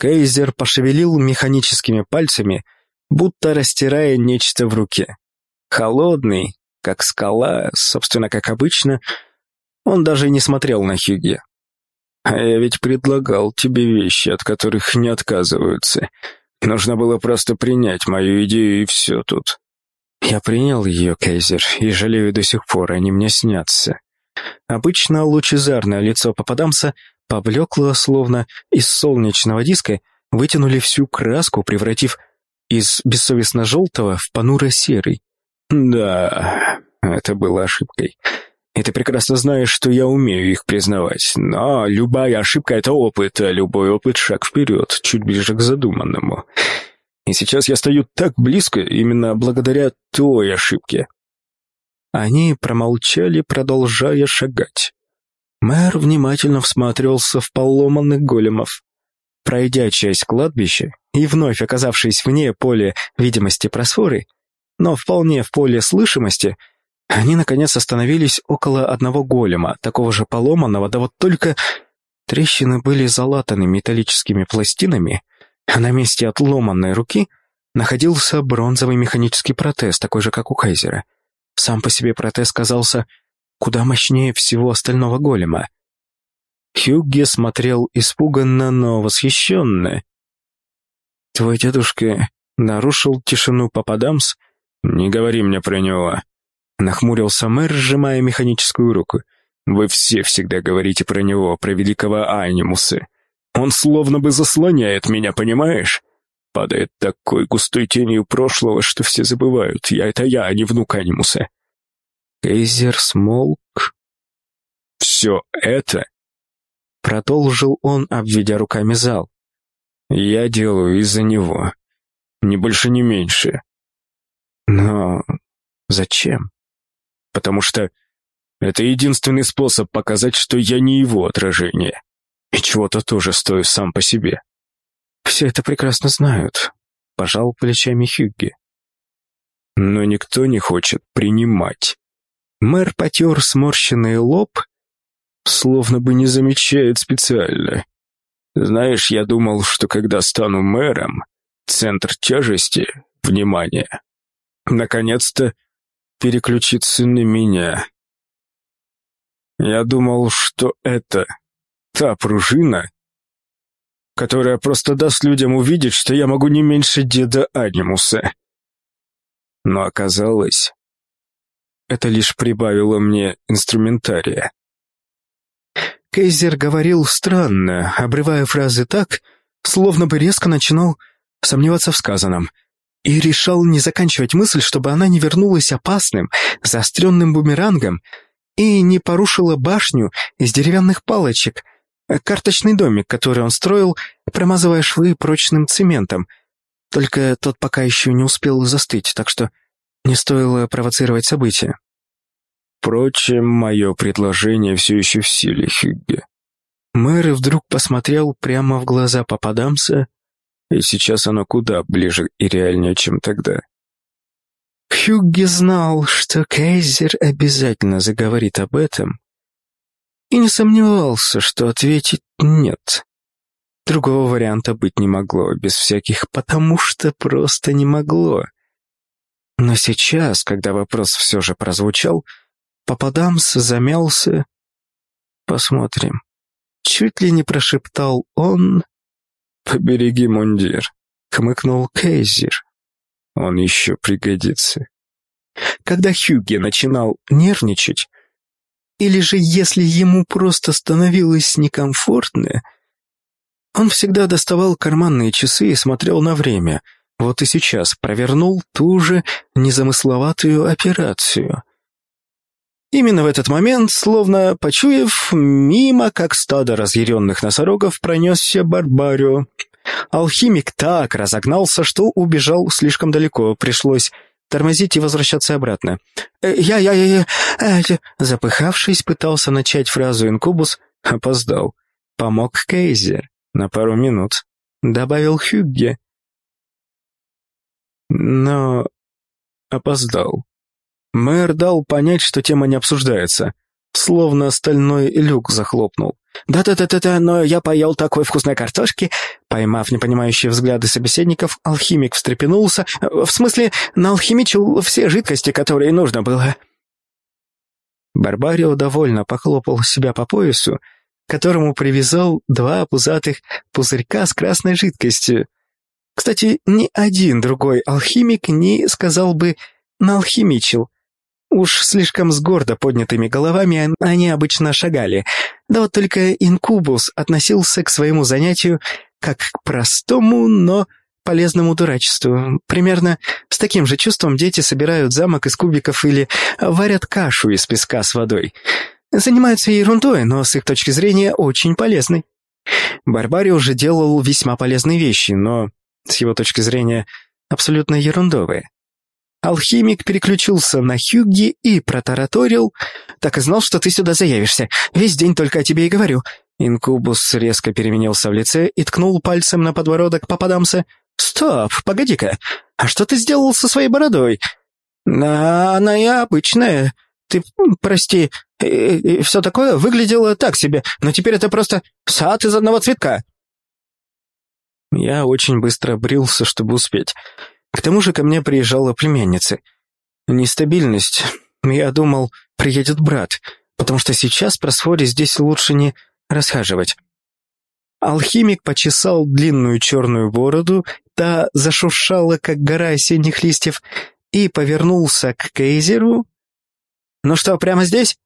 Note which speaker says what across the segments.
Speaker 1: Кейзер пошевелил механическими пальцами, будто растирая нечто в руке. Холодный, как скала, собственно, как обычно, он даже не смотрел на Хьюги. «А я ведь предлагал тебе вещи, от которых не отказываются. Нужно было просто принять мою идею, и все тут». «Я принял ее, Кейзер, и жалею до сих пор, они мне снятся». Обычно лучезарное лицо попадамса поблекло, словно из солнечного диска вытянули всю краску, превратив из бессовестно желтого в понуро-серый. «Да, это было ошибкой. И ты прекрасно знаешь, что я умею их признавать. Но любая ошибка — это опыт, а любой опыт — шаг вперед, чуть ближе к задуманному. И сейчас я стою так близко именно благодаря той ошибке». Они промолчали, продолжая шагать. Мэр внимательно всматривался в поломанных големов. Пройдя часть кладбища и вновь оказавшись вне поля видимости просфоры, но вполне в поле слышимости, они, наконец, остановились около одного голема, такого же поломанного, да вот только трещины были залатаны металлическими пластинами, а на месте отломанной руки находился бронзовый механический протез, такой же, как у Кайзера. Сам по себе протез казался куда мощнее всего остального голема. Хюгге смотрел испуганно, но восхищенно. «Твой дедушка нарушил тишину Пападамс?» «Не говори мне про него», — нахмурился мэр, сжимая механическую руку. «Вы все всегда говорите про него, про великого Анимуса. Он словно бы заслоняет меня, понимаешь? Падает такой густой тенью прошлого, что все забывают. Я — это я, а не внук Анимуса. Кейзер смолк. «Все это...» Продолжил он, обведя руками зал. «Я делаю из-за него. Ни больше, ни меньше. Но зачем? Потому что это единственный способ показать, что я не его отражение. И чего-то тоже стою сам по себе. Все это прекрасно знают», — пожал плечами Хюгги. «Но никто не хочет принимать». Мэр потер сморщенный лоб, словно бы не замечает специально. Знаешь, я думал, что когда стану мэром, центр тяжести, внимания, наконец-то переключится на меня. Я думал, что это та пружина, которая просто даст людям увидеть, что я могу не меньше деда Анимуса. Но оказалось, это лишь прибавило мне инструментария. Кейзер говорил странно, обрывая фразы так, словно бы резко начинал сомневаться в сказанном, и решал не заканчивать мысль, чтобы она не вернулась опасным, заостренным бумерангом и не порушила башню из деревянных палочек, карточный домик, который он строил, промазывая швы прочным цементом. Только тот пока еще не успел застыть, так что не стоило провоцировать события. Впрочем, мое предложение все еще в силе, Хюгге. Мэр вдруг посмотрел прямо в глаза попадамса, и сейчас оно куда ближе и реальнее, чем тогда. Хюгге знал, что Кейзер обязательно заговорит об этом, и не сомневался, что ответить «нет». Другого варианта быть не могло, без всяких «потому что» просто не могло. Но сейчас, когда вопрос все же прозвучал, Попадамс замялся. «Посмотрим». Чуть ли не прошептал он. «Побереги мундир», — хмыкнул Кейзер. «Он еще пригодится». Когда Хьюги начинал нервничать, или же если ему просто становилось некомфортно, он всегда доставал карманные часы и смотрел на время — вот и сейчас провернул ту же незамысловатую операцию. Именно в этот момент, словно почуяв, мимо, как стадо разъяренных носорогов, пронесся Барбарио. Алхимик так разогнался, что убежал слишком далеко, пришлось тормозить и возвращаться обратно. «Я-я-я-я...» «Э, э, Запыхавшись, пытался начать фразу «инкубус», опоздал. Помог Кейзер на пару минут. Добавил Хюгге но опоздал. Мэр дал понять, что тема не обсуждается, словно стальной люк захлопнул. «Да-да-да-да, но я поел такой вкусной картошки, Поймав непонимающие взгляды собеседников, алхимик встрепенулся, в смысле, наалхимичил все жидкости, которые нужно было. Барбарио довольно похлопал себя по поясу, которому привязал два пузатых пузырька с красной жидкостью. Кстати, ни один другой алхимик не сказал бы «наалхимичил». Уж слишком с гордо поднятыми головами они обычно шагали. Да вот только инкубус относился к своему занятию как к простому, но полезному дурачеству. Примерно с таким же чувством дети собирают замок из кубиков или варят кашу из песка с водой. Занимаются ерундой, но с их точки зрения очень полезной. Барбари уже делал весьма полезные вещи, но с его точки зрения абсолютно ерундовые. Алхимик переключился на Хюгги и протараторил. «Так и знал, что ты сюда заявишься. Весь день только о тебе и говорю. Инкубус резко переменился в лице и ткнул пальцем на подбородок попадамса. «Стоп, погоди-ка, а что ты сделал со своей бородой?» «А она и обычная. Ты, прости, и, и все такое выглядело так себе, но теперь это просто сад из одного цветка». Я очень быстро брился, чтобы успеть. К тому же ко мне приезжала племянница. Нестабильность. Я думал, приедет брат, потому что сейчас про Сфоре здесь лучше не расхаживать. Алхимик почесал длинную черную бороду, та зашуршала, как гора осенних листьев, и повернулся к Кейзеру. «Ну что, прямо здесь?»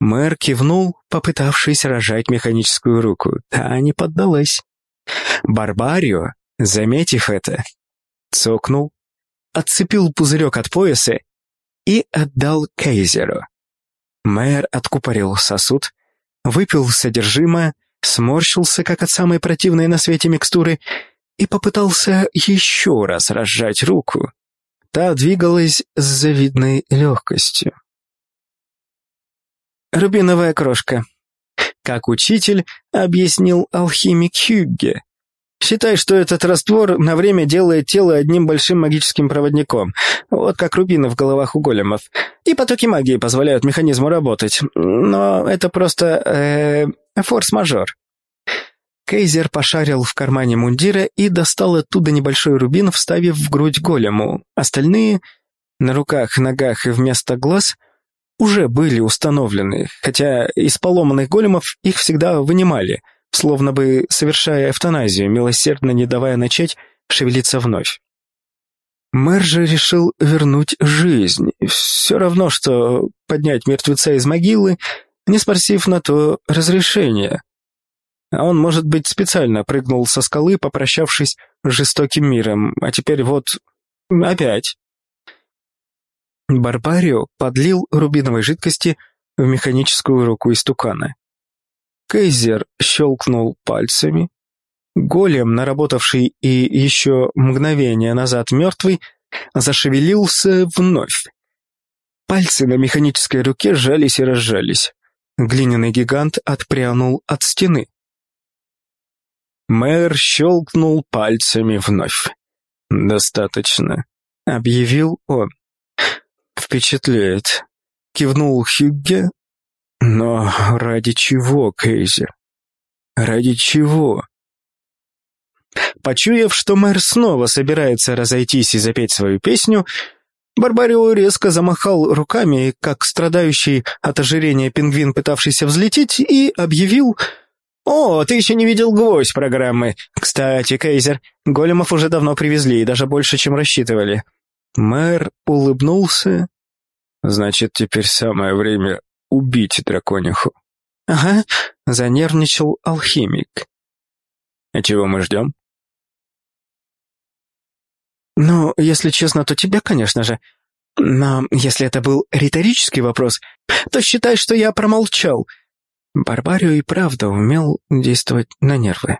Speaker 1: Мэр кивнул, попытавшись рожать механическую руку. Та не поддалась. Барбарио, заметив это, цокнул, отцепил пузырек от пояса и отдал Кейзеру. Мэр откупорил сосуд, выпил содержимое, сморщился, как от самой противной на свете микстуры, и попытался еще раз разжать руку. Та двигалась с завидной легкостью. «Рубиновая крошка», — как учитель объяснил алхимик Хюгге, Считай, что этот раствор на время делает тело одним большим магическим проводником, вот как рубины в головах у големов. И потоки магии позволяют механизму работать, но это просто... Э, форс-мажор. Кейзер пошарил в кармане мундира и достал оттуда небольшой рубин, вставив в грудь голему. Остальные, на руках, ногах и вместо глаз, уже были установлены, хотя из поломанных големов их всегда вынимали — словно бы совершая эвтаназию, милосердно не давая начать шевелиться вновь. Мэр же решил вернуть жизнь. Все равно, что поднять мертвеца из могилы, не спросив на то разрешения. А он, может быть, специально прыгнул со скалы, попрощавшись с жестоким миром, а теперь вот опять. Барбарио подлил рубиновой жидкости в механическую руку истукана. Кейзер щелкнул пальцами. Голем, наработавший и еще мгновение назад мертвый, зашевелился вновь. Пальцы на механической руке сжались и разжались. Глиняный гигант отпрянул от стены. Мэр щелкнул пальцами вновь. «Достаточно», — объявил он. «Впечатляет», — кивнул Хюгге, но ради чего, Кейзер? Ради чего? Почуяв, что мэр снова собирается разойтись и запеть свою песню, Барбарио резко замахал руками, как страдающий от ожирения пингвин, пытавшийся взлететь, и объявил «О, ты еще не видел гвоздь программы. Кстати, Кейзер, големов уже давно привезли, и даже больше, чем рассчитывали». Мэр улыбнулся. «Значит, теперь самое время убить дракониху. Ага, занервничал алхимик. А чего мы ждем? Ну, если честно, то тебя, конечно же. Но если это был риторический вопрос, то считай, что я промолчал. Барбарио и правда умел действовать на нервы.